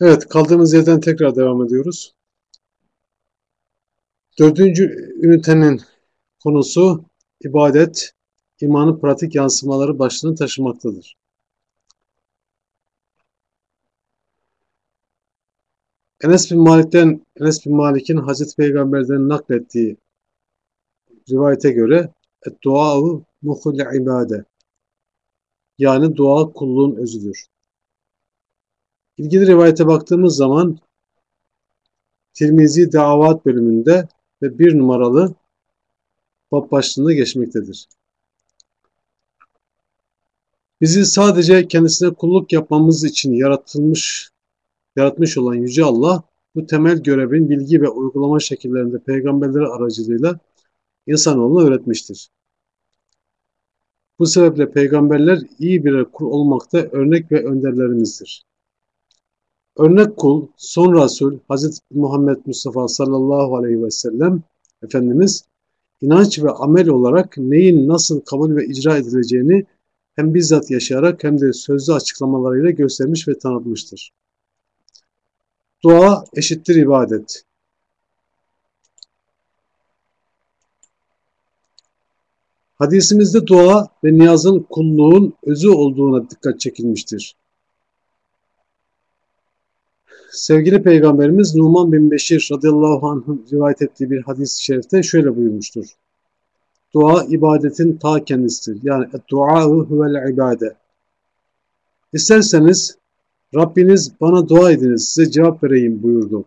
Evet, kaldığımız yerden tekrar devam ediyoruz. Dördüncü ünitenin konusu ibadet, imanın pratik yansımaları başlığını taşımaktadır. Enes bin Malik'ten Enes bin Malik'in Hazreti Peygamber'den naklettiği rivayete göre dua'u muhul ibade yani dua kulluğun özüdür. İlgili rivayete baktığımız zaman Tirmizi Davat bölümünde ve bir numaralı bab başlığında geçmektedir. Bizi sadece kendisine kulluk yapmamız için yaratılmış yaratmış olan Yüce Allah bu temel görevin bilgi ve uygulama şekillerinde peygamberleri aracılığıyla insanoğluna öğretmiştir. Bu sebeple peygamberler iyi birer kul olmakta örnek ve önderlerimizdir. Örnek kul, son Resul Hz. Muhammed Mustafa sallallahu aleyhi ve sellem Efendimiz inanç ve amel olarak neyin nasıl kabul ve icra edileceğini hem bizzat yaşayarak hem de sözlü açıklamalarıyla göstermiş ve tanıtmıştır. Dua eşittir ibadet. Hadisimizde dua ve niyazın kulluğun özü olduğuna dikkat çekilmiştir. Sevgili Peygamberimiz Numan bin Beşir radıyallahu anh'ın rivayet ettiği bir hadis-i şerifte şöyle buyurmuştur. Dua ibadetin ta kendisidir. Yani dua'u huvel ibade. İsterseniz Rabbiniz bana dua ediniz size cevap vereyim buyurdu.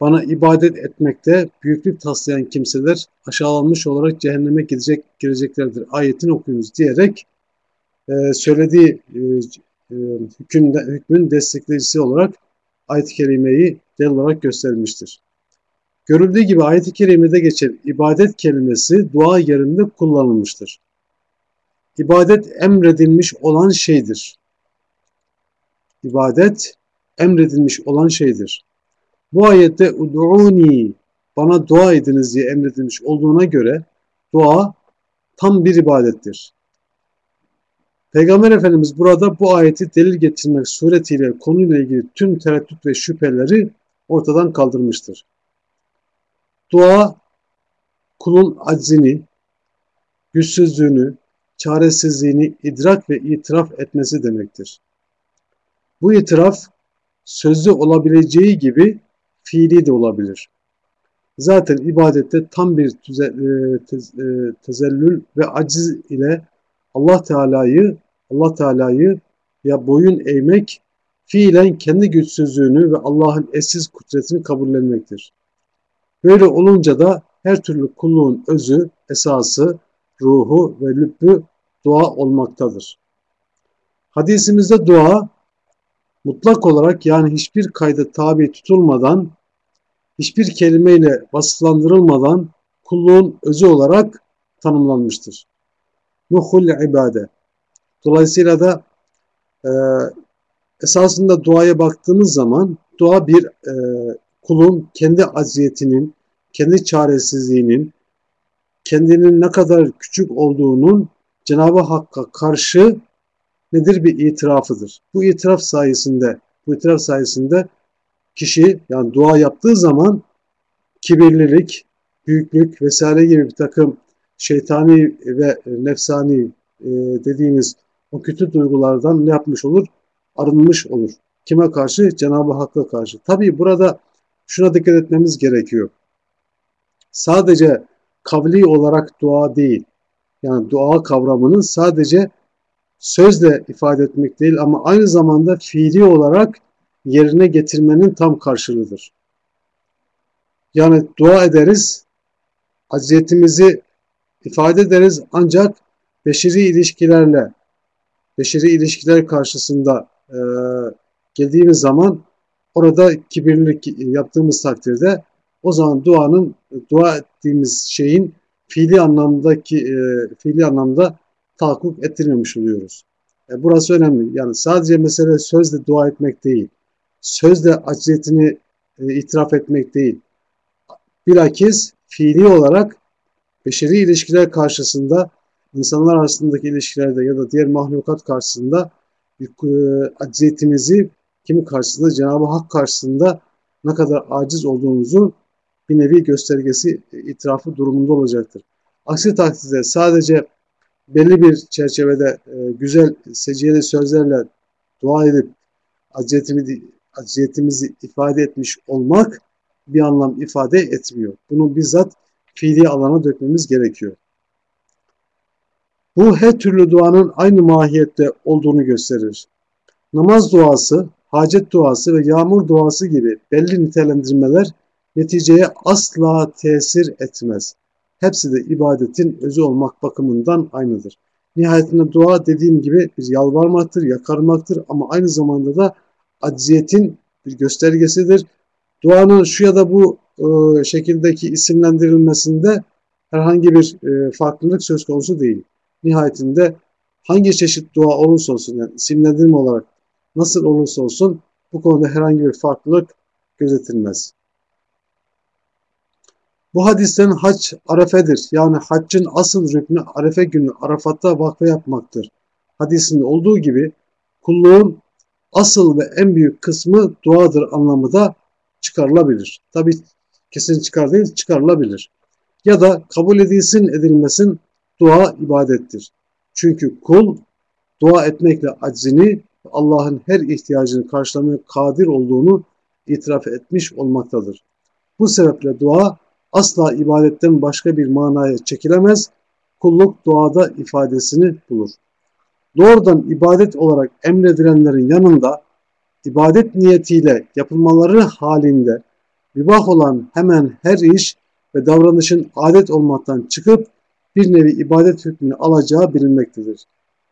Bana ibadet etmekte büyüklük taslayan kimseler aşağılanmış olarak cehenneme gidecek gireceklerdir. Ayetini okuyunuz diyerek e, söylediği e, e, hükmün destekleyicisi olarak ayet-i kerimeyi delil olarak göstermiştir. Görüldüğü gibi ayet-i kerimede geçen ibadet kelimesi dua yerinde kullanılmıştır. İbadet emredilmiş olan şeydir. İbadet emredilmiş olan şeydir. Bu ayette ud'uni bana dua ediniz diye emredilmiş olduğuna göre dua tam bir ibadettir. Peygamber Efendimiz burada bu ayeti delil getirmek suretiyle konuyla ilgili tüm tereddüt ve şüpheleri ortadan kaldırmıştır. Dua kulun aczini, güçsüzlüğünü, çaresizliğini idrak ve itiraf etmesi demektir. Bu itiraf sözlü olabileceği gibi fiili de olabilir. Zaten ibadette tam bir e, e, tezellül ve aciz ile Allah Teala'yı Allah Teala'yı ya boyun eğmek fiilen kendi güçsüzlüğünü ve Allah'ın eşsiz kudretini kabullenmektir. Böyle olunca da her türlü kulluğun özü, esası, ruhu ve lübbü dua olmaktadır. Hadisimizde dua mutlak olarak yani hiçbir kayda tabi tutulmadan, hiçbir kelimeyle vasıflandırılmadan kulluğun özü olarak tanımlanmıştır. Nuhul ibade. Dolayısıyla da e, esasında duaya baktığımız zaman dua bir e, kulun kendi aziyetinin, kendi çaresizliğinin, kendinin ne kadar küçük olduğunun Cenab-ı Hakk'a karşı nedir? Bir itirafıdır. Bu itiraf sayesinde, bu itiraf sayesinde kişi yani dua yaptığı zaman kibirlilik, büyüklük vesaire gibi bir takım şeytani ve nefsani e, dediğimiz o kötü duygulardan ne yapmış olur? Arınmış olur. Kime karşı? Cenab-ı Hakk'a karşı. Tabii burada şuna dikkat etmemiz gerekiyor. Sadece kavli olarak dua değil. Yani dua kavramının sadece sözle ifade etmek değil ama aynı zamanda fiili olarak yerine getirmenin tam karşılığıdır. Yani dua ederiz, aziyetimizi ifade ederiz ancak beşeri ilişkilerle, beşeri ilişkiler karşısında e, geldiğimiz zaman orada kibirlilik yaptığımız takdirde o zaman duanın, dua ettiğimiz şeyin fiili anlamdaki e, fiili anlamda tahakkuk ettirmemiş oluyoruz. E, burası önemli. Yani sadece mesele sözle dua etmek değil. Sözle aciziyetini e, itiraf etmek değil. Bilakis fiili olarak beşeri ilişkiler karşısında insanlar arasındaki ilişkilerde ya da diğer mahlukat karşısında e, aciziyetimizi kimi karşısında Cenab-ı Hak karşısında ne kadar aciz olduğumuzu bir nevi göstergesi, itirafı durumunda olacaktır. Aksi takdirde sadece belli bir çerçevede e, güzel seciyeli sözlerle dua edip aciyetimizi, aciyetimizi ifade etmiş olmak bir anlam ifade etmiyor. Bunu bizzat fiili alana dökmemiz gerekiyor. Bu her türlü duanın aynı mahiyette olduğunu gösterir. Namaz duası, hacet duası ve yağmur duası gibi belli nitelendirmeler neticeye asla tesir etmez. Hepsi de ibadetin özü olmak bakımından aynıdır. Nihayetinde dua dediğim gibi bir yalvarmaktır, yakarmaktır ama aynı zamanda da acziyetin bir göstergesidir. Duanın şu ya da bu şekildeki isimlendirilmesinde herhangi bir e, farklılık söz konusu değil. Nihayetinde hangi çeşit dua olursa olsun yani isimlendirme olarak nasıl olursa olsun bu konuda herhangi bir farklılık gözetilmez. Bu hadisten hac arefedir. Yani haccın asıl rüknü arefe günü Arafat'ta vakfe yapmaktır. Hadisinde olduğu gibi kulluğun asıl ve en büyük kısmı duadır anlamı da çıkarılabilir. Tabi kesin çıkar değil çıkarılabilir. Ya da kabul edilsin edilmesin dua ibadettir. Çünkü kul dua etmekle aczini Allah'ın her ihtiyacını karşılamaya kadir olduğunu itiraf etmiş olmaktadır. Bu sebeple dua asla ibadetten başka bir manaya çekilemez, kulluk duada ifadesini bulur. Doğrudan ibadet olarak emredilenlerin yanında ibadet niyetiyle yapılmaları halinde mübah olan hemen her iş ve davranışın adet olmaktan çıkıp bir nevi ibadet hükmünü alacağı bilinmektedir.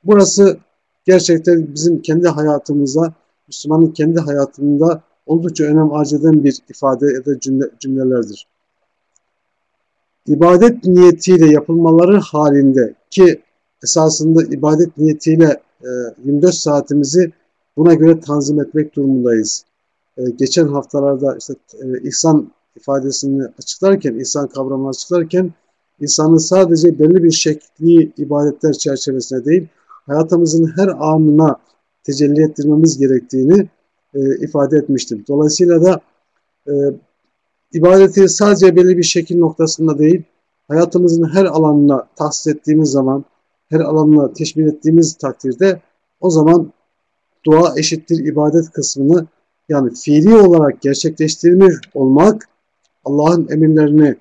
Burası gerçekten bizim kendi hayatımıza, Müslümanın kendi hayatında oldukça önem arz eden bir ifade ya da cümle, cümlelerdir. İbadet niyetiyle yapılmaları halinde ki esasında ibadet niyetiyle 24 e, saatimizi buna göre tanzim etmek durumundayız. E, geçen haftalarda işte e, ihsan ifadesini açıklarken, ihsan kavramını açıklarken insanın sadece belli bir şekli ibadetler çerçevesinde değil, hayatımızın her anına tecelli ettirmemiz gerektiğini e, ifade etmiştim. Dolayısıyla da e, ibadeti sadece belli bir şekil noktasında değil, hayatımızın her alanına tahsis ettiğimiz zaman, her alanına teşmil ettiğimiz takdirde o zaman dua eşittir ibadet kısmını yani fiili olarak gerçekleştirmiş olmak Allah'ın emirlerini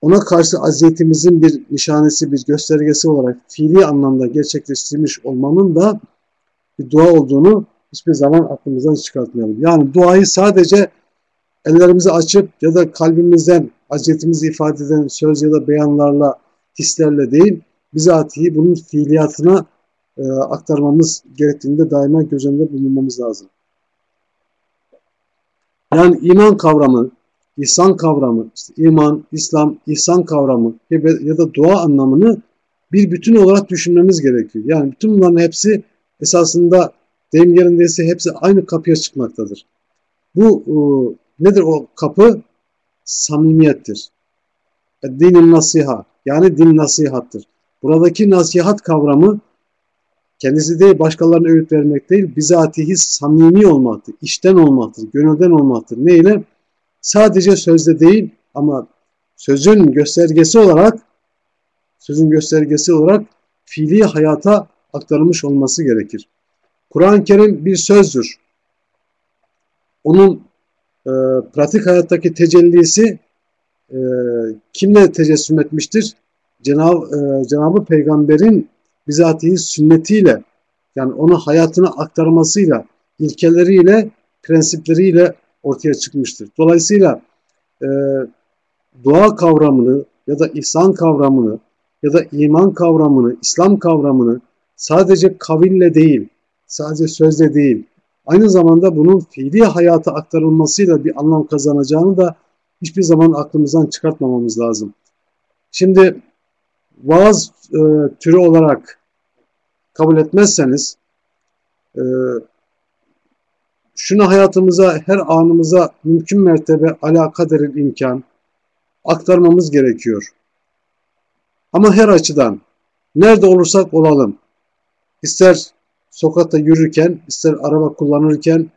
ona karşı aziyetimizin bir nişanesi, bir göstergesi olarak fiili anlamda gerçekleştirmiş olmanın da bir dua olduğunu hiçbir zaman aklımızdan çıkartmayalım. Yani duayı sadece ellerimizi açıp ya da kalbimizden aziyetimizi ifade eden söz ya da beyanlarla, hislerle değil, bizatihi bunun fiiliyatına e, aktarmamız gerektiğinde daima göz önünde bulunmamız lazım. Yani iman kavramı, ihsan kavramı, işte iman, İslam, ihsan kavramı ya da dua anlamını bir bütün olarak düşünmemiz gerekiyor. Yani bütün bunların hepsi esasında deyim yerindeyse hepsi aynı kapıya çıkmaktadır. Bu e, nedir o kapı? Samimiyettir. E, dinin nasiha yani din nasihattır. Buradaki nasihat kavramı kendisi değil başkalarına öğüt vermek değil, bizatihi samimi olmaktır, işten olmaktır, gönülden olmaktır. Neyle? Sadece sözde değil ama sözün göstergesi olarak sözün göstergesi olarak fiili hayata aktarılmış olması gerekir. Kur'an-ı Kerim bir sözdür. Onun e, pratik hayattaki tecellisi e, kimle tecessüm etmiştir? Cenab, e, Cenab-ı Peygamber'in bizatihi sünnetiyle yani ona hayatını aktarmasıyla, ilkeleriyle, prensipleriyle ortaya çıkmıştır. Dolayısıyla e, dua kavramını ya da ihsan kavramını ya da iman kavramını, İslam kavramını sadece kaville değil, sadece sözle değil, aynı zamanda bunun fiili hayata aktarılmasıyla bir anlam kazanacağını da hiçbir zaman aklımızdan çıkartmamamız lazım. Şimdi vaaz e, türü olarak kabul etmezseniz e, şunu hayatımıza, her anımıza mümkün mertebe alakadaril imkan aktarmamız gerekiyor. Ama her açıdan nerede olursak olalım, ister sokakta yürürken, ister araba kullanırken,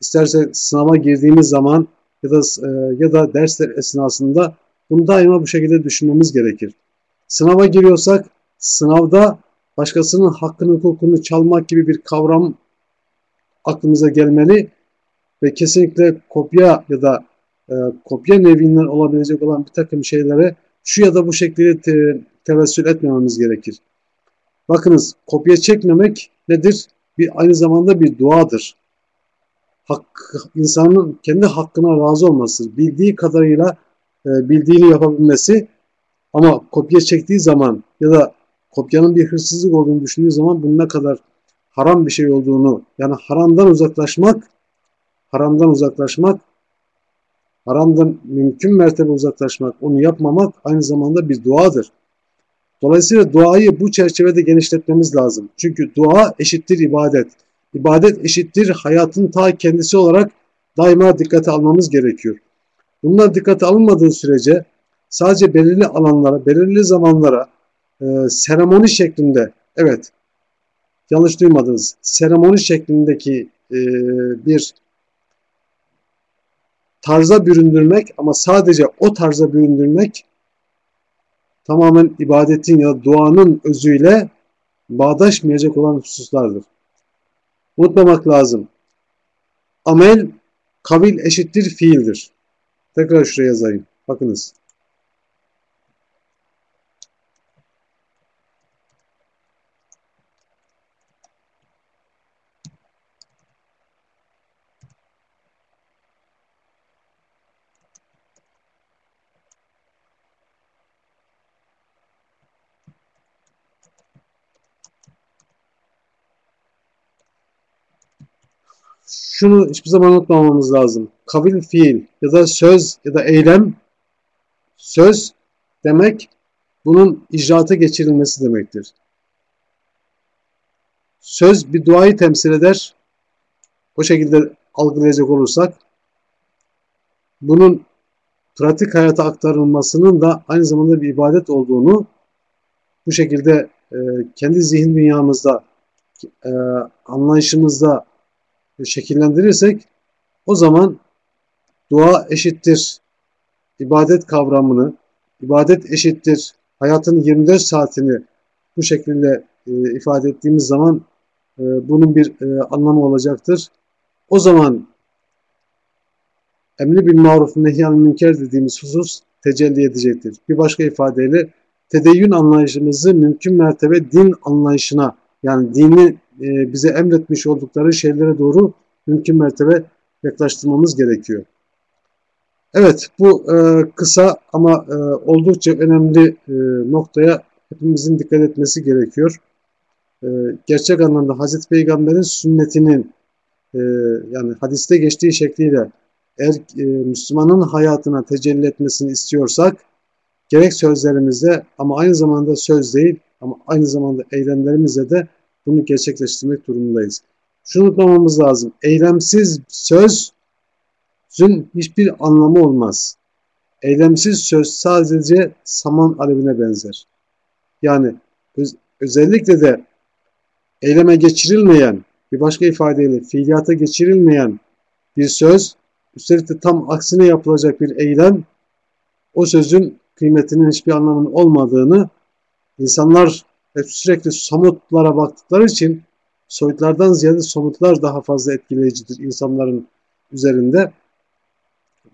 isterse sınava girdiğimiz zaman ya da e, ya da dersler esnasında bunu daima bu şekilde düşünmemiz gerekir. Sınava giriyorsak sınavda başkasının hakkını hukukunu çalmak gibi bir kavram aklımıza gelmeli ve kesinlikle kopya ya da e, kopya nevinden olabilecek olan bir takım şeylere şu ya da bu şekilde te, tevessül etmememiz gerekir. Bakınız kopya çekmemek nedir? Bir aynı zamanda bir duadır. Hak, insanın kendi hakkına razı olması, bildiği kadarıyla e, bildiğini yapabilmesi ama kopya çektiği zaman ya da kopyanın bir hırsızlık olduğunu düşündüğü zaman bunun ne kadar haram bir şey olduğunu yani haramdan uzaklaşmak haramdan uzaklaşmak haramdan mümkün mertebe uzaklaşmak, onu yapmamak aynı zamanda bir duadır. Dolayısıyla duayı bu çerçevede genişletmemiz lazım. Çünkü dua eşittir ibadet. İbadet eşittir hayatın ta kendisi olarak daima dikkate almamız gerekiyor. Bunlar dikkate alınmadığı sürece sadece belirli alanlara, belirli zamanlara e, seremoni şeklinde, evet yanlış duymadınız, seremoni şeklindeki e, bir tarza büründürmek ama sadece o tarza büründürmek tamamen ibadetin ya da duanın özüyle bağdaşmayacak olan hususlardır. Unutmamak lazım. Amel kavil eşittir fiildir. Tekrar şuraya yazayım. Bakınız. Şunu hiçbir zaman unutmamamız lazım. Kavil fiil ya da söz ya da eylem söz demek bunun icraata geçirilmesi demektir. Söz bir duayı temsil eder. O şekilde algılayacak olursak bunun pratik hayata aktarılmasının da aynı zamanda bir ibadet olduğunu bu şekilde e, kendi zihin dünyamızda e, anlayışımızda şekillendirirsek o zaman dua eşittir ibadet kavramını, ibadet eşittir hayatın 24 saatini bu şekilde e, ifade ettiğimiz zaman e, bunun bir e, anlamı olacaktır. O zaman emri bil maruf nehyan münker dediğimiz husus tecelli edecektir. Bir başka ifadeyle tedeyyün anlayışımızı mümkün mertebe din anlayışına yani dini e, bize emretmiş oldukları şeylere doğru mümkün mertebe yaklaştırmamız gerekiyor. Evet bu e, kısa ama e, oldukça önemli e, noktaya hepimizin dikkat etmesi gerekiyor. E, gerçek anlamda Hazreti Peygamber'in sünnetinin e, yani hadiste geçtiği şekliyle eğer e, Müslümanın hayatına tecelli etmesini istiyorsak gerek sözlerimizde ama aynı zamanda söz değil ama aynı zamanda eylemlerimizle de bunu gerçekleştirmek durumundayız. Şunu unutmamamız lazım. Eylemsiz sözün hiçbir anlamı olmaz. Eylemsiz söz sadece saman alevine benzer. Yani öz, özellikle de eyleme geçirilmeyen, bir başka ifadeyle fiiliyata geçirilmeyen bir söz, üstelik de tam aksine yapılacak bir eylem, o sözün kıymetinin hiçbir anlamının olmadığını insanlar hep sürekli somutlara baktıkları için soyutlardan ziyade somutlar daha fazla etkileyicidir insanların üzerinde.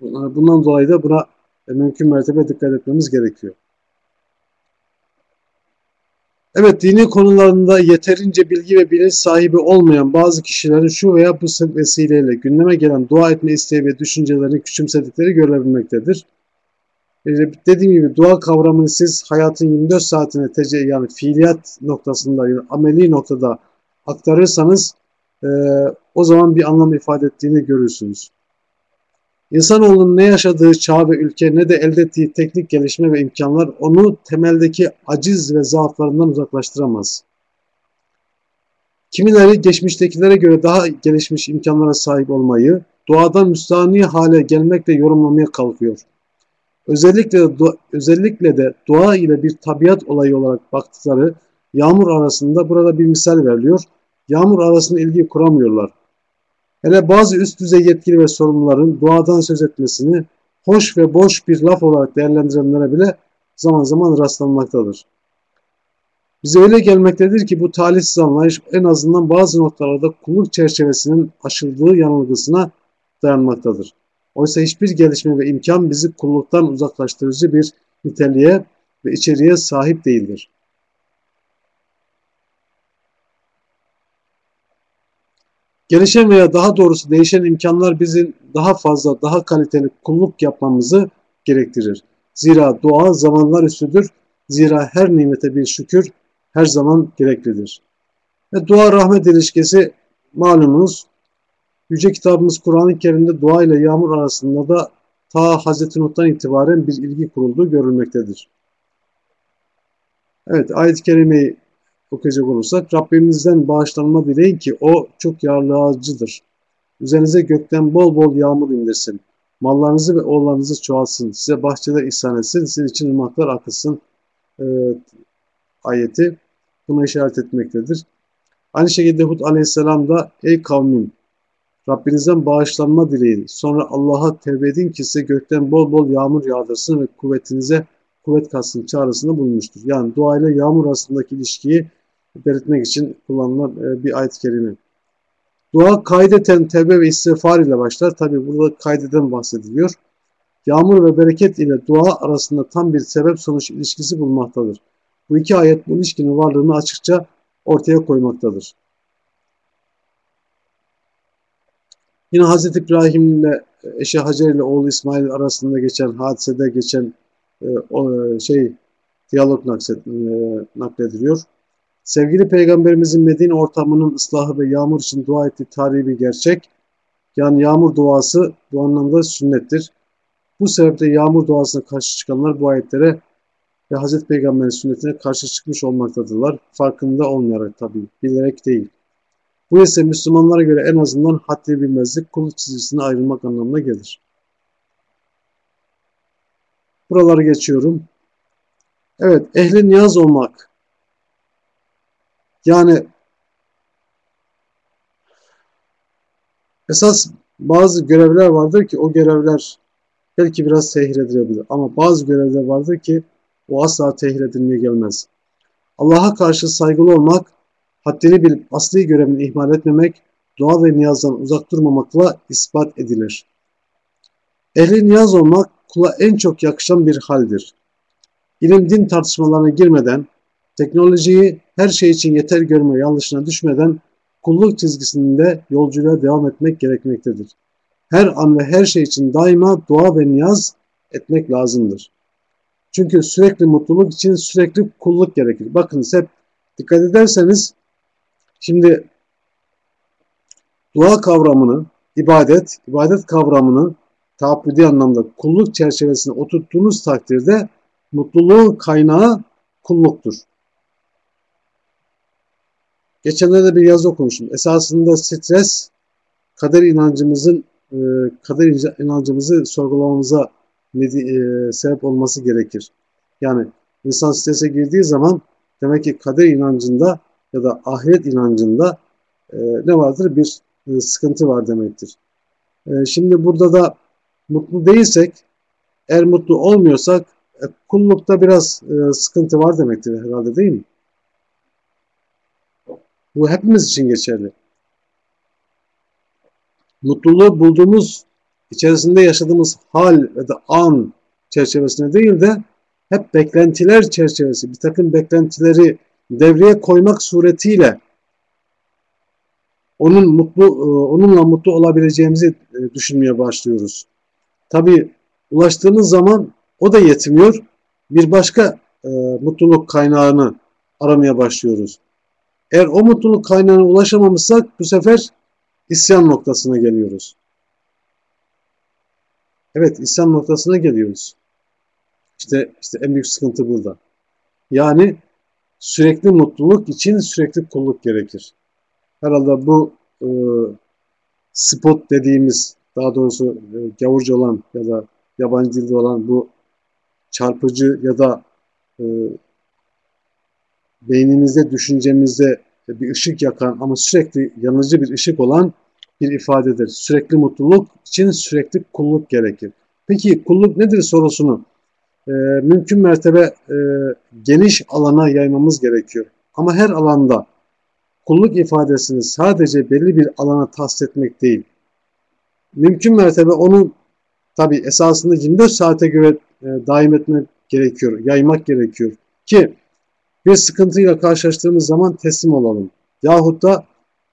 Bundan dolayı da buna mümkün mertebe dikkat etmemiz gerekiyor. Evet, dini konularında yeterince bilgi ve bilinç sahibi olmayan bazı kişilerin şu veya bu vesileyle gündeme gelen dua etme isteği ve düşüncelerini küçümsedikleri görülebilmektedir. Ee, dediğim gibi dua kavramını siz hayatın 24 saatine tece yani fiiliyat noktasında yani ameli noktada aktarırsanız e, o zaman bir anlam ifade ettiğini görürsünüz. İnsanoğlunun ne yaşadığı çağ ve ülke ne de elde ettiği teknik gelişme ve imkanlar onu temeldeki aciz ve zaaflarından uzaklaştıramaz. Kimileri geçmiştekilere göre daha gelişmiş imkanlara sahip olmayı, doğadan müstahni hale gelmekle yorumlamaya kalkıyor. Özellikle de, özellikle de doğa ile bir tabiat olayı olarak baktıkları yağmur arasında burada bir misal veriliyor. yağmur arasında ilgi kuramıyorlar. Hele bazı üst düzey yetkili ve sorumluların duadan söz etmesini hoş ve boş bir laf olarak değerlendirenlere bile zaman zaman rastlanmaktadır. Bize öyle gelmektedir ki bu talihsiz anlayış en azından bazı noktalarda kulluk çerçevesinin aşıldığı yanılgısına dayanmaktadır. Oysa hiçbir gelişme ve imkan bizi kulluktan uzaklaştırıcı bir niteliğe ve içeriğe sahip değildir. Gelişen veya daha doğrusu değişen imkanlar bizim daha fazla, daha kaliteli kulluk yapmamızı gerektirir. Zira dua zamanlar üstüdür. Zira her nimete bir şükür her zaman gereklidir. Ve dua rahmet ilişkisi malumunuz Yüce kitabımız Kur'an-ı Kerim'de dua ile yağmur arasında da ta Hazreti Nuh'tan itibaren bir ilgi kurulduğu görülmektedir. Evet ayet-i kerimeyi okuyacak olursak Rabbimizden bağışlanma dileyin ki o çok yağlayıcıdır. Üzerinize gökten bol bol yağmur indirsin. Mallarınızı ve oğullarınızı çoğalsın. Size bahçeler ihsan etsin. Sizin için ırmaklar akılsın. Ee, ayeti buna işaret etmektedir. Aynı şekilde Hud aleyhisselam da ey kavmim Rabbinizden bağışlanma dileyin. Sonra Allah'a tevbe edin ki size gökten bol bol yağmur yağdırsın ve kuvvetinize kuvvet katsın çağrısında bulunmuştur. Yani dua ile yağmur arasındaki ilişkiyi belirtmek için kullanılan e, bir ayet-i kerime. Dua kaydeten tevbe ve istiğfar ile başlar. Tabi burada kaydeden bahsediliyor. Yağmur ve bereket ile dua arasında tam bir sebep sonuç ilişkisi bulmaktadır. Bu iki ayet bu ilişkinin varlığını açıkça ortaya koymaktadır. Yine Hz. İbrahim ile eşi Hacer ile oğlu İsmail arasında geçen hadisede geçen e, o, e, şey diyalog e, naklediliyor. Sevgili Peygamberimizin Medine ortamının ıslahı ve yağmur için dua ettiği tarihi bir gerçek. Yani yağmur duası bu anlamda sünnettir. Bu sebeple yağmur duasına karşı çıkanlar bu ayetlere ve Hz. Peygamber'in sünnetine karşı çıkmış olmaktadırlar. Farkında olmayarak tabii, bilerek değil. Bu ise Müslümanlara göre en azından haddi bilmezlik, kulluk çizgisine ayrılmak anlamına gelir. Buraları geçiyorum. Evet, ehli niyaz olmak. Yani esas bazı görevler vardır ki o görevler belki biraz tehir edilebilir. Ama bazı görevler vardır ki o asla tehir edilmeye gelmez. Allah'a karşı saygılı olmak, haddini bilip asli görevini ihmal etmemek, dua ve niyazdan uzak durmamakla ispat edilir. Ehli niyaz olmak kula en çok yakışan bir haldir. İlim din tartışmalarına girmeden, teknolojiyi her şey için yeter görme yanlışına düşmeden kulluk çizgisinde yolculuğa devam etmek gerekmektedir. Her an ve her şey için daima dua ve niyaz etmek lazımdır. Çünkü sürekli mutluluk için sürekli kulluk gerekir. Bakınız hep dikkat ederseniz şimdi dua kavramını, ibadet, ibadet kavramını taabbüdi anlamda kulluk çerçevesine oturttuğunuz takdirde mutluluğun kaynağı kulluktur. Geçenlerde bir yazı okumuştum. Esasında stres kader inancımızın e, kader inancımızı sorgulamamıza e, sebep olması gerekir. Yani insan strese girdiği zaman demek ki kader inancında ya da ahiret inancında e, ne vardır? Bir sıkıntı var demektir. Şimdi burada da mutlu değilsek, eğer mutlu olmuyorsak kullukta biraz sıkıntı var demektir herhalde değil mi? Bu hepimiz için geçerli. Mutluluğu bulduğumuz, içerisinde yaşadığımız hal ve de an çerçevesinde değil de hep beklentiler çerçevesi, bir takım beklentileri devreye koymak suretiyle onun mutlu, e, onunla mutlu olabileceğimizi e, düşünmeye başlıyoruz. Tabi ulaştığımız zaman o da yetmiyor. Bir başka e, mutluluk kaynağını aramaya başlıyoruz. Eğer o mutluluk kaynağına ulaşamamışsak bu sefer isyan noktasına geliyoruz. Evet isyan noktasına geliyoruz. İşte, işte en büyük sıkıntı burada. Yani sürekli mutluluk için sürekli kulluk gerekir. Herhalde bu e, spot dediğimiz daha doğrusu e, gavurca olan ya da yabancı dilde olan bu çarpıcı ya da e, beynimizde, düşüncemizde bir ışık yakan ama sürekli yanıcı bir ışık olan bir ifadedir. Sürekli mutluluk için sürekli kulluk gerekir. Peki kulluk nedir sorusunu e, mümkün mertebe e, geniş alana yaymamız gerekiyor. Ama her alanda kulluk ifadesini sadece belli bir alana tahsis etmek değil. Mümkün mertebe onu tabi esasında 24 saate göre e, daim etmek gerekiyor, yaymak gerekiyor ki bir sıkıntıyla karşılaştığımız zaman teslim olalım. Yahut da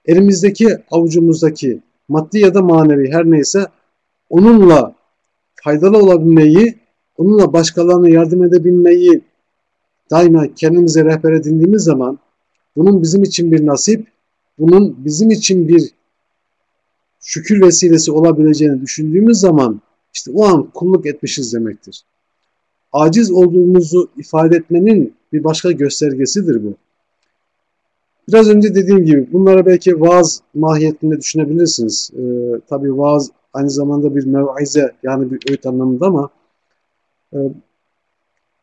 elimizdeki avucumuzdaki maddi ya da manevi her neyse onunla faydalı olabilmeyi, onunla başkalarına yardım edebilmeyi daima kendimize rehber edindiğimiz zaman bunun bizim için bir nasip, bunun bizim için bir şükür vesilesi olabileceğini düşündüğümüz zaman işte o an kulluk etmişiz demektir. Aciz olduğumuzu ifade etmenin bir başka göstergesidir bu. Biraz önce dediğim gibi bunlara belki vaaz mahiyetinde düşünebilirsiniz. Ee, tabii vaaz aynı zamanda bir mev'ize yani bir öğüt anlamında ama e,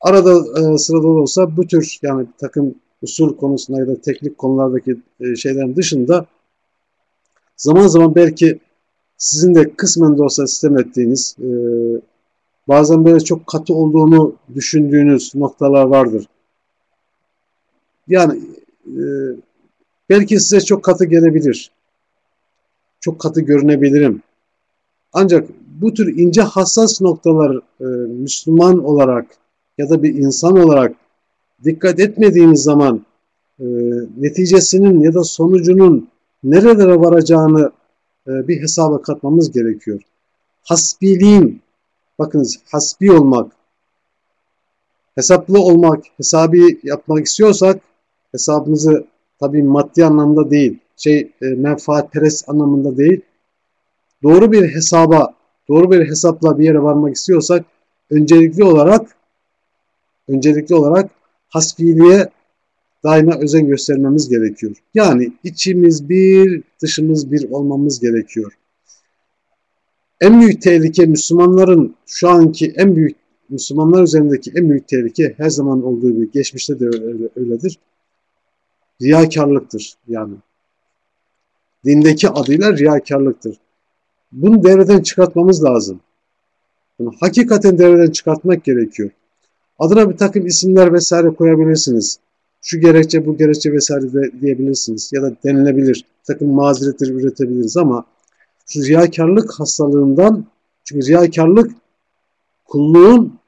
arada e, sırada olsa bu tür yani takım usul konusunda ya da teknik konulardaki e, şeylerin dışında zaman zaman belki sizin de kısmen de olsa sistem ettiğiniz e, bazen böyle çok katı olduğunu düşündüğünüz noktalar vardır. Yani e, belki size çok katı gelebilir. Çok katı görünebilirim. Ancak bu tür ince hassas noktalar e, Müslüman olarak ya da bir insan olarak dikkat etmediğimiz zaman e, neticesinin ya da sonucunun nerelere varacağını e, bir hesaba katmamız gerekiyor. Hasbiliğin, bakınız hasbi olmak, hesaplı olmak, hesabı yapmak istiyorsak hesabımızı tabii maddi anlamda değil, şey e, menfaat perest anlamında değil, doğru bir hesaba, doğru bir hesapla bir yere varmak istiyorsak öncelikli olarak öncelikli olarak hasbiliğe daima özen göstermemiz gerekiyor. Yani içimiz bir, dışımız bir olmamız gerekiyor. En büyük tehlike Müslümanların şu anki en büyük Müslümanlar üzerindeki en büyük tehlike her zaman olduğu gibi geçmişte de öyle, öyledir. Riyakarlıktır yani. Dindeki adıyla riyakarlıktır. Bunu devreden çıkartmamız lazım. Bunu hakikaten devreden çıkartmak gerekiyor. Adına bir takım isimler vesaire koyabilirsiniz. Şu gerekçe bu gerekçe vesaire de diyebilirsiniz. Ya da denilebilir. Bir takım mazeretleri üretebiliriz ama şu riyakarlık hastalığından çünkü riyakarlık kulluğun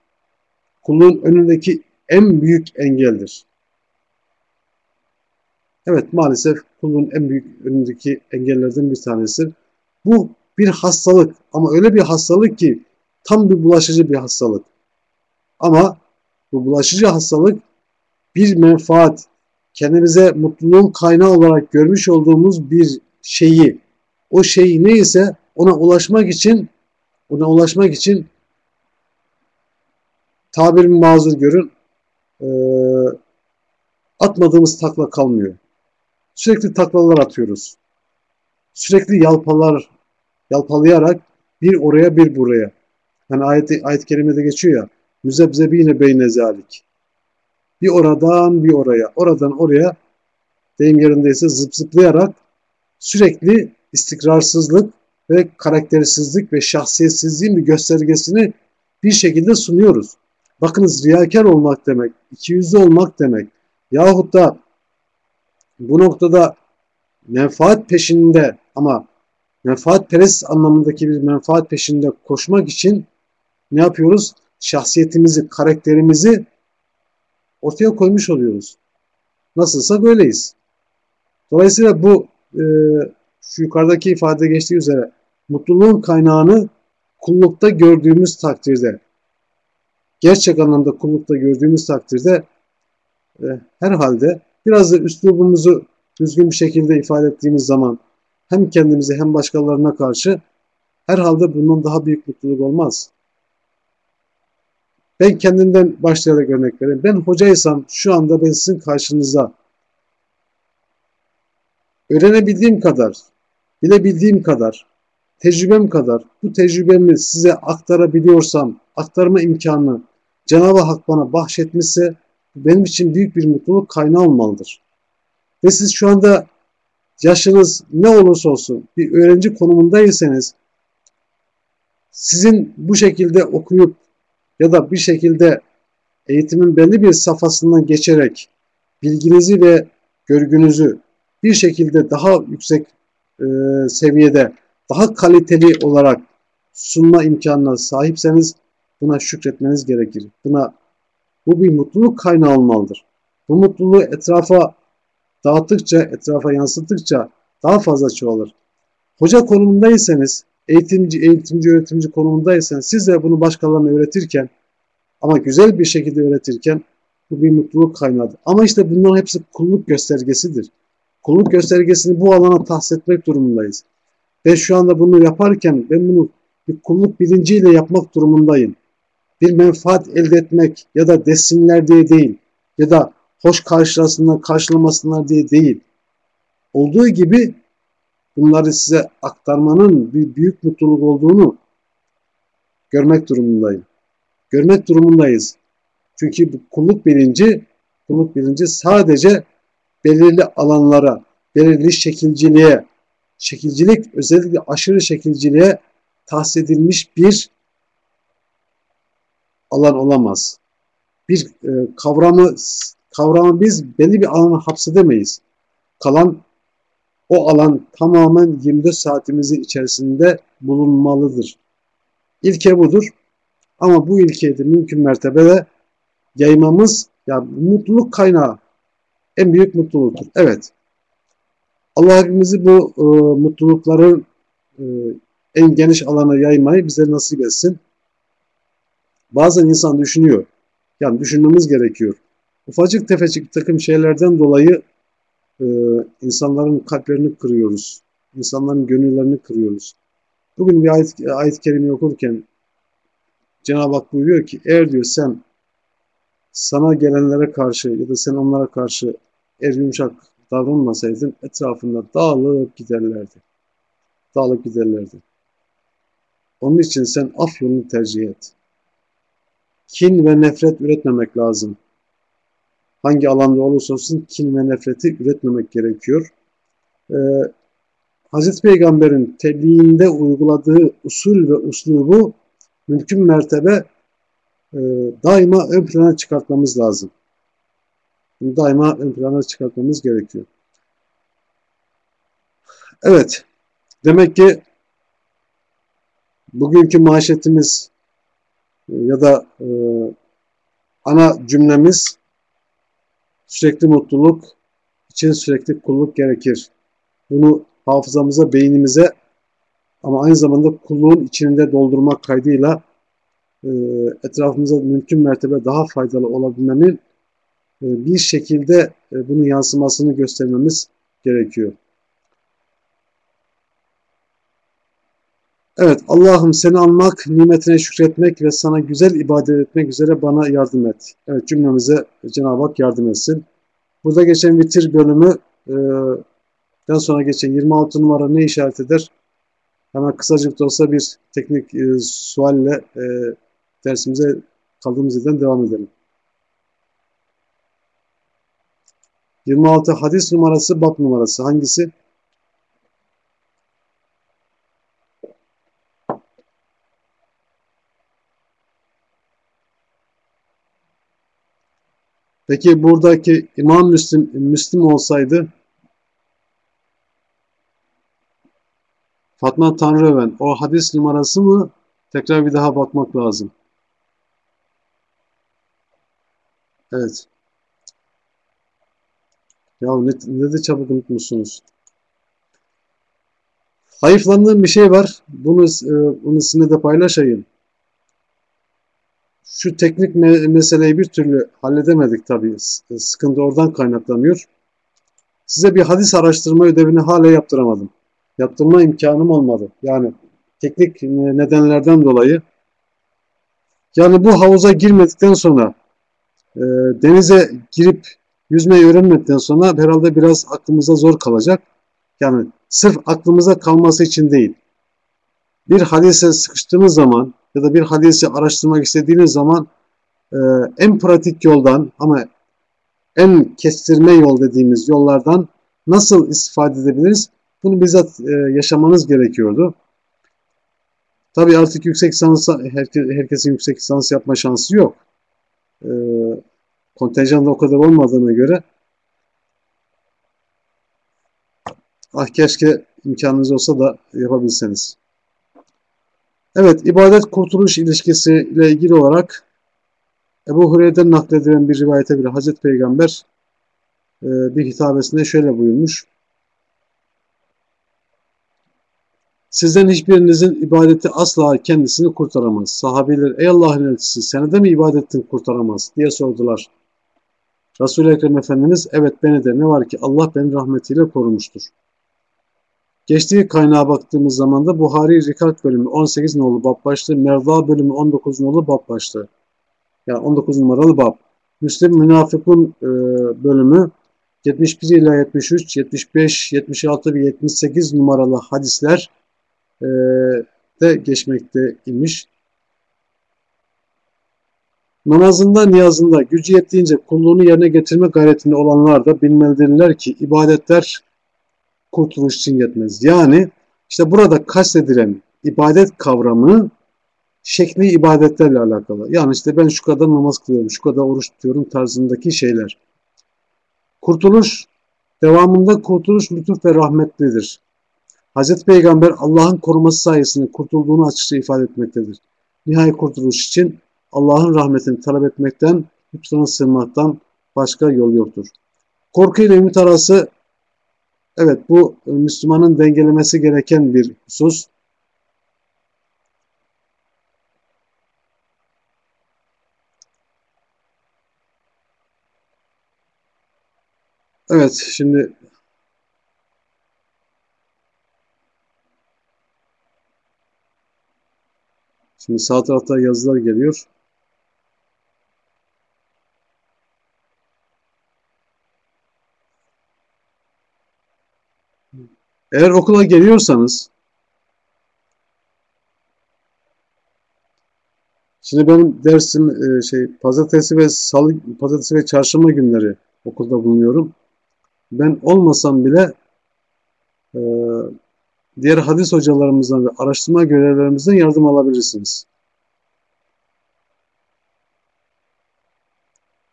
kulluğun önündeki en büyük engeldir. Evet maalesef kulluğun en büyük önündeki engellerden bir tanesi. Bu bir hastalık ama öyle bir hastalık ki tam bir bulaşıcı bir hastalık. Ama bu bulaşıcı hastalık bir menfaat, kendimize mutluluğun kaynağı olarak görmüş olduğumuz bir şeyi, o şey neyse ona ulaşmak için ona ulaşmak için tabirimi mazur görün e, atmadığımız takla kalmıyor. Sürekli taklalar atıyoruz. Sürekli yalpalar yalpalayarak bir oraya bir buraya. Hani ayet, ayet kerimede geçiyor ya müzebzebine beyne zalik. Bir oradan bir oraya, oradan oraya deyim yerindeyse zıp zıplayarak sürekli istikrarsızlık ve karaktersizlik ve şahsiyetsizliğin bir göstergesini bir şekilde sunuyoruz. Bakınız riyakar olmak demek, ikiyüzlü olmak demek yahut da bu noktada menfaat peşinde ama menfaat perest anlamındaki bir menfaat peşinde koşmak için ne yapıyoruz? Şahsiyetimizi, karakterimizi ortaya koymuş oluyoruz. Nasılsa böyleyiz. Dolayısıyla bu e, şu yukarıdaki ifade geçtiği üzere mutluluğun kaynağını kullukta gördüğümüz takdirde gerçek anlamda kullukta gördüğümüz takdirde e, herhalde biraz da üslubumuzu düzgün bir şekilde ifade ettiğimiz zaman hem kendimize hem başkalarına karşı herhalde bundan daha büyük mutluluk olmaz. Ben kendimden başlayarak örnek vereyim. Ben hocaysam şu anda ben sizin karşınıza öğrenebildiğim kadar, bilebildiğim kadar, tecrübem kadar bu tecrübemi size aktarabiliyorsam, aktarma imkanı Cenab-ı Hak bana bahşetmişse benim için büyük bir mutluluk kaynağı olmalıdır. ve siz şu anda yaşınız ne olursa olsun bir öğrenci konumundaysanız sizin bu şekilde okuyup ya da bir şekilde eğitimin belli bir safhasından geçerek bilginizi ve görgünüzü bir şekilde daha yüksek e, seviyede, daha kaliteli olarak sunma imkanına sahipseniz buna şükretmeniz gerekir. Buna bu bir mutluluk kaynağı olmalıdır. Bu mutluluğu etrafa dağıttıkça, etrafa yansıttıkça daha fazla çoğalır. Hoca konumundaysanız, eğitimci, eğitimci, öğretimci konumundaysanız siz de bunu başkalarına öğretirken ama güzel bir şekilde öğretirken bu bir mutluluk kaynağıdır. Ama işte bunların hepsi kulluk göstergesidir. Kulluk göstergesini bu alana tahsis etmek durumundayız. Ve şu anda bunu yaparken ben bunu bir kulluk bilinciyle yapmak durumundayım. Bir menfaat elde etmek ya da desinler diye değil ya da hoş karşılasınlar, karşılamasınlar diye değil. Olduğu gibi bunları size aktarmanın bir büyük mutluluk olduğunu görmek durumundayım. Görmek durumundayız. Çünkü bu kulluk bilinci, kulluk bilinci sadece belirli alanlara, belirli şekilciliğe, şekilcilik özellikle aşırı şekilciliğe tahsis edilmiş bir alan olamaz. Bir e, kavramı kavramı biz belli bir alana hapsedemeyiz. Kalan o alan tamamen 24 saatimizin içerisinde bulunmalıdır. İlke budur. Ama bu ilkeyi de mümkün mertebede yaymamız ya mutluluk kaynağı en büyük mutluluktur. Evet. Allah hepimizi bu e, mutlulukların e, en geniş alana yaymayı bize nasip etsin. Bazen insan düşünüyor. Yani düşünmemiz gerekiyor. Ufacık tefecik takım şeylerden dolayı e, insanların kalplerini kırıyoruz. İnsanların gönüllerini kırıyoruz. Bugün bir ayet, ayet kerime okurken Cenab-ı Hak buyuruyor ki eğer diyor sen sana gelenlere karşı ya da sen onlara karşı er yumuşak davranmasaydın etrafında dağılıp giderlerdi. Dağılıp giderlerdi. Onun için sen af yolunu tercih et. Kin ve nefret üretmemek lazım. Hangi alanda olursa olsun kin ve nefreti üretmemek gerekiyor. Ee, Hz. Peygamber'in tebliğinde uyguladığı usul ve uslubu mümkün mertebe e, daima ön plana çıkartmamız lazım. Daima ön plana çıkartmamız gerekiyor. Evet, demek ki bugünkü manşetimiz e, ya da e, ana cümlemiz sürekli mutluluk için sürekli kulluk gerekir. Bunu hafızamıza, beynimize ama aynı zamanda kulluğun içinde doldurmak kaydıyla e, etrafımıza mümkün mertebe daha faydalı olabilmenin e, bir şekilde e, bunun yansımasını göstermemiz gerekiyor. Evet Allah'ım seni anmak, nimetine şükretmek ve sana güzel ibadet etmek üzere bana yardım et. Evet cümlemize Cenab-ı Hak yardım etsin. Burada geçen vitir bölümü den sonra geçen 26 numara ne işaret eder? Hemen kısacık da olsa bir teknik e, sualle e, dersimize kaldığımız yerden devam edelim. 26 hadis numarası, bab numarası hangisi? Peki buradaki İmam Müslim, Müslim olsaydı Fatma Tanrıven o hadis numarası mı? Tekrar bir daha bakmak lazım. Evet. Ya ne, ne de çabuk unutmuşsunuz. Hayıflandığım bir şey var. Bunu, e, bunu sizinle de paylaşayım. Şu teknik me meseleyi bir türlü halledemedik tabii. Sıkıntı oradan kaynaklanıyor. Size bir hadis araştırma ödevini hala yaptıramadım. Yaptırma imkanım olmadı. Yani teknik nedenlerden dolayı. Yani bu havuza girmedikten sonra e, denize girip yüzmeyi öğrenmedikten sonra herhalde biraz aklımıza zor kalacak. Yani sırf aklımıza kalması için değil. Bir hadise sıkıştığınız zaman ya da bir hadisi araştırmak istediğiniz zaman e, en pratik yoldan ama en kestirme yol dediğimiz yollardan nasıl istifade edebiliriz? Bunu bizzat e, yaşamanız gerekiyordu. Tabii artık yüksek lisans, herkesin yüksek lisans yapma şansı yok. E, kontenjan da o kadar olmadığına göre ah keşke imkanınız olsa da yapabilseniz. Evet, ibadet kurtuluş ilişkisi ile ilgili olarak Ebu Hureyre'den nakledilen bir rivayete göre Hazreti Peygamber e, bir hitabesinde şöyle buyurmuş. Sizden hiçbirinizin ibadeti asla kendisini kurtaramaz. Sahabeler ey Allah'ın elçisi senede mi ibadetin kurtaramaz diye sordular. Resul-i Ekrem Efendimiz evet beni de ne var ki Allah beni rahmetiyle korumuştur. Geçtiği kaynağa baktığımız zaman da Buhari Rikat bölümü 18 nolu bab başlığı, Merva bölümü 19 nolu bab başlığı. Yani 19 numaralı bab. Müslim Münafıkun e, bölümü 71 ila 73, 75, 76 ve 78 numaralı hadisler e, de geçmekte imiş. Namazında, niyazında gücü yettiğince kulluğunu yerine getirme gayretinde olanlar da bilmelidirler ki ibadetler kurtuluş için yetmez. Yani işte burada kastedilen ibadet kavramı şekli ibadetlerle alakalı. Yani işte ben şu kadar namaz kılıyorum, şu kadar oruç tutuyorum tarzındaki şeyler. Kurtuluş, devamında kurtuluş lütuf ve rahmetlidir. Hz. Peygamber Allah'ın koruması sayesinde kurtulduğunu açıkça ifade etmektedir. Nihai kurtuluş için Allah'ın rahmetini talep etmekten, lütfuna sığınmaktan başka yol yoktur. Korku ile ümit arası Evet bu e, Müslümanın dengelemesi gereken bir husus. Evet şimdi Şimdi sağ tarafta yazılar geliyor. Eğer okula geliyorsanız Şimdi benim dersim e, şey pazartesi ve salı pazartesi ve çarşamba günleri okulda bulunuyorum. Ben olmasam bile e, diğer hadis hocalarımızdan ve araştırma görevlerimizden yardım alabilirsiniz.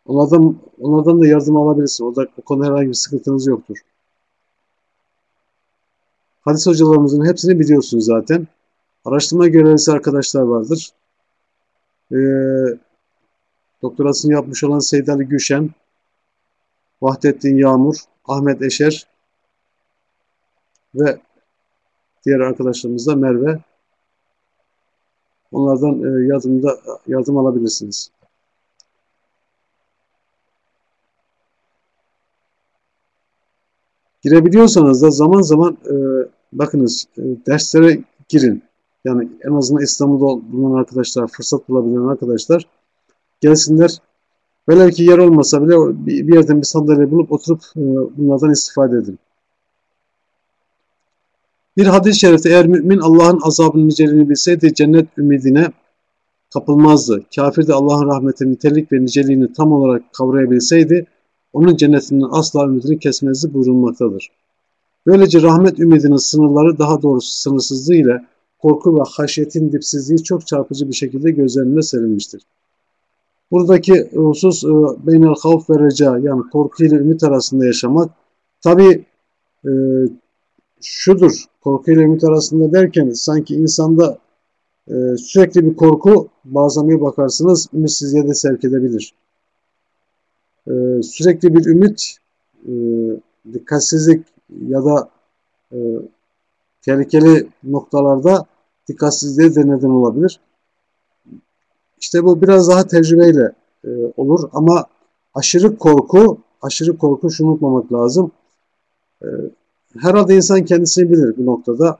Onlardan, onlardan da yardım alabilirsiniz. O, da, o konuda herhangi bir sıkıntınız yoktur. Hadis hocalarımızın hepsini biliyorsunuz zaten. Araştırma görevlisi arkadaşlar vardır. Ee, doktorasını yapmış olan Seyyid Ali Güşen, Vahdettin Yağmur, Ahmet Eşer ve diğer arkadaşlarımız da Merve. Onlardan e, yardımda yardım alabilirsiniz. Girebiliyorsanız da zaman zaman e, bakınız e, derslere girin. Yani en azından İstanbul'da bulunan arkadaşlar, fırsat bulabilen arkadaşlar gelsinler. Velev ki yer olmasa bile bir yerden bir sandalye bulup oturup e, bunlardan istifade edin. Bir hadis-i şerifte eğer mümin Allah'ın azabının niceliğini bilseydi cennet ümidine kapılmazdı. Kafir de Allah'ın rahmetinin nitelik ve niceliğini tam olarak kavrayabilseydi onun cennetinden asla ümidini kesmezdi buyurulmaktadır. Böylece rahmet ümidinin sınırları daha doğrusu sınırsızlığı ile korku ve haşyetin dipsizliği çok çarpıcı bir şekilde göz önüne serilmiştir. Buradaki husus e, beynel havf ve reca yani korku ile ümit arasında yaşamak. Tabi e, şudur korku ile ümit arasında derken sanki insanda e, sürekli bir korku bazen bir bakarsınız ümitsizliğe de sevk edebilir. E, sürekli bir ümit e, dikkatsizlik ya da e, tehlikeli noktalarda dikkatsizliğe de neden olabilir. İşte bu biraz daha tecrübeyle e, olur ama aşırı korku, aşırı korku şunu unutmamak lazım. E, herhalde insan kendisini bilir bu noktada.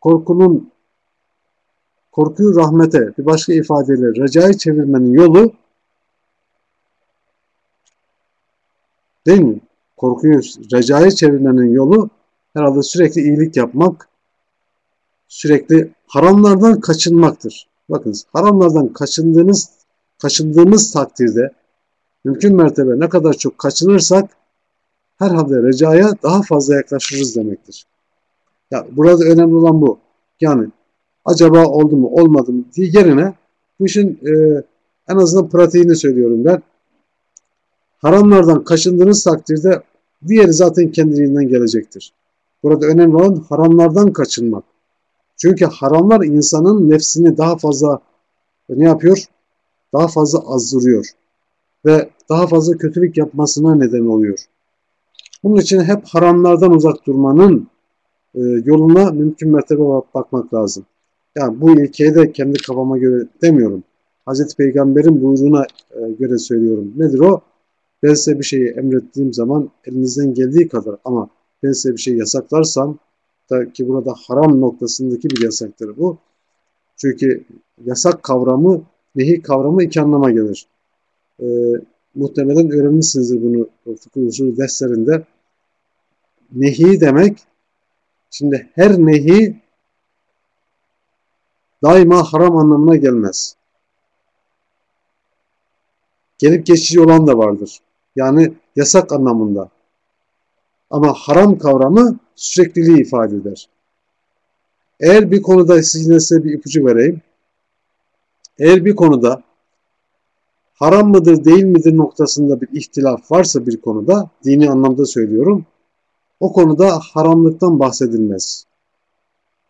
Korkunun korkuyu rahmete, bir başka ifadeyle recayı çevirmenin yolu değil mi? Korkuyu recaya çevirmenin yolu herhalde sürekli iyilik yapmak, sürekli haramlardan kaçınmaktır. Bakınız haramlardan kaçındığınız kaçındığımız takdirde mümkün mertebe ne kadar çok kaçınırsak herhalde recaya daha fazla yaklaşırız demektir. Ya burada önemli olan bu. Yani acaba oldu mu olmadı mı diye yerine bu işin e, en azından pratiğini söylüyorum ben. Haramlardan kaçındığınız takdirde diğeri zaten kendiliğinden gelecektir. Burada önemli olan haramlardan kaçınmak. Çünkü haramlar insanın nefsini daha fazla ne yapıyor? Daha fazla azdırıyor. Ve daha fazla kötülük yapmasına neden oluyor. Bunun için hep haramlardan uzak durmanın e, yoluna mümkün mertebe bakmak lazım. Yani bu ilkeyi de kendi kafama göre demiyorum. Hz. Peygamber'in buyruğuna e, göre söylüyorum. Nedir o? Ben size bir şeyi emrettiğim zaman elinizden geldiği kadar ama ben size bir şey yasaklarsam da ki burada haram noktasındaki bir yasaktır bu. Çünkü yasak kavramı, nehi kavramı iki anlama gelir. E, muhtemelen öğrenmişsinizdir bunu fıkıh usulü derslerinde. Nehi demek, şimdi her nehi daima haram anlamına gelmez. Gelip geçici olan da vardır. Yani yasak anlamında. Ama haram kavramı sürekliliği ifade eder. Eğer bir konuda yine size bir ipucu vereyim. Eğer bir konuda haram mıdır değil midir noktasında bir ihtilaf varsa bir konuda, dini anlamda söylüyorum, o konuda haramlıktan bahsedilmez.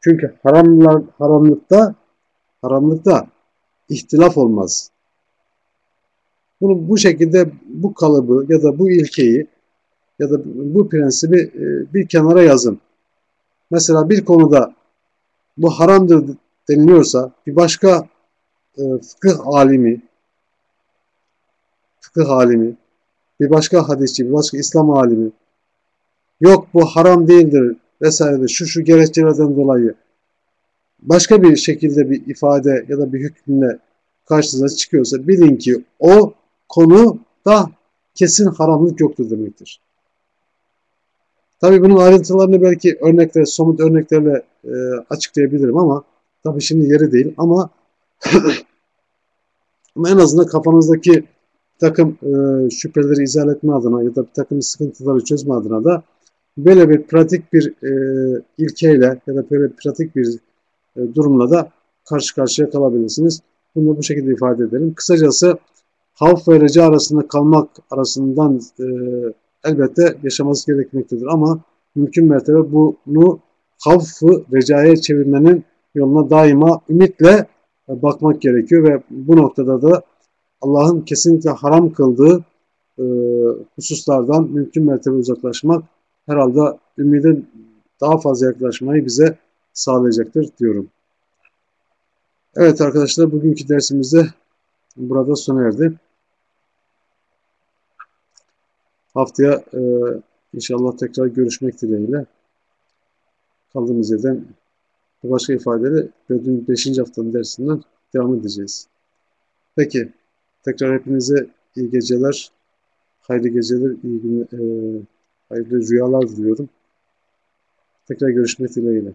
Çünkü haramlar, haramlıkta haramlıkta ihtilaf olmaz. Bunu bu şekilde bu kalıbı ya da bu ilkeyi ya da bu prensibi e, bir kenara yazın. Mesela bir konuda bu haramdır deniliyorsa bir başka e, fıkıh alimi fıkıh alimi bir başka hadisçi, bir başka İslam alimi yok bu haram değildir vesaire şu şu gerekçelerden dolayı başka bir şekilde bir ifade ya da bir hükümle karşınıza çıkıyorsa bilin ki o konu da kesin haramlık yoktur demektir. Tabii bunun ayrıntılarını belki örnekler, somut örneklerle e, açıklayabilirim ama tabii şimdi yeri değil ama ama en azından kafanızdaki takım e, şüpheleri izah etme adına ya da bir takım sıkıntıları çözme adına da böyle bir pratik bir e, ilkeyle ya da böyle pratik bir e, durumla da karşı karşıya kalabilirsiniz. Bunu bu şekilde ifade edelim. Kısacası havf ve reca arasında kalmak arasından e, elbette yaşaması gerekmektedir. Ama mümkün mertebe bunu havfı recaya çevirmenin yoluna daima ümitle e, bakmak gerekiyor ve bu noktada da Allah'ın kesinlikle haram kıldığı e, hususlardan mümkün mertebe uzaklaşmak herhalde ümidin daha fazla yaklaşmayı bize sağlayacaktır diyorum. Evet arkadaşlar bugünkü dersimizde burada sona erdi. Haftaya e, inşallah tekrar görüşmek dileğiyle. Kaldığımız yerden başka ifadeleri 5. haftanın dersinden devam edeceğiz. Peki tekrar hepinize iyi geceler, hayırlı geceler, iyi gün, e, hayırlı rüyalar diliyorum. Tekrar görüşmek dileğiyle.